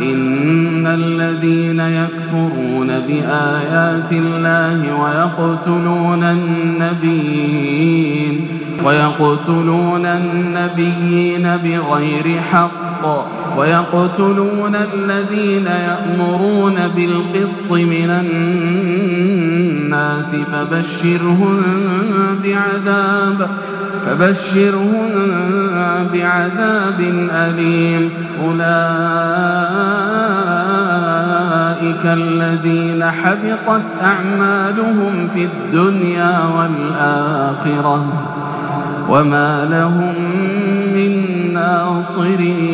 إن الذين يكفرون بآيات الله ويقتلون النبيين ويقتلون النبيين بغير حق ويقتلون الذين يأمرون بالقسط من الناس فبشرهم بعذاب فبشرهم بعذاب أليم. أولئك الذين حبطت أعمالهم في الدنيا والآخرة وما لهم من ناصرين.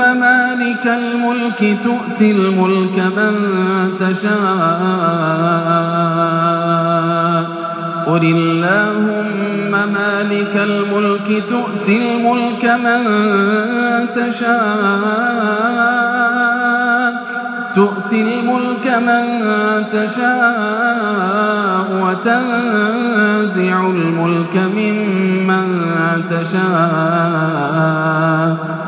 مالك الملك تؤتي الملك من تشاء. قل اللهم مالك الملك تؤتي الملك من تشاء. تؤتي الملك من تشاء وتنزع الملك ممن تشاء.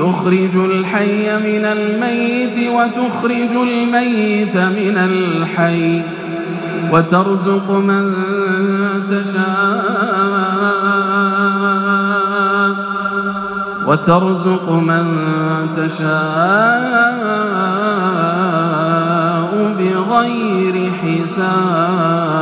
وتخرج الحي من الميت وتخرج الميت من الحي وترزق من تشاء وترزق من تشاء بغير حساب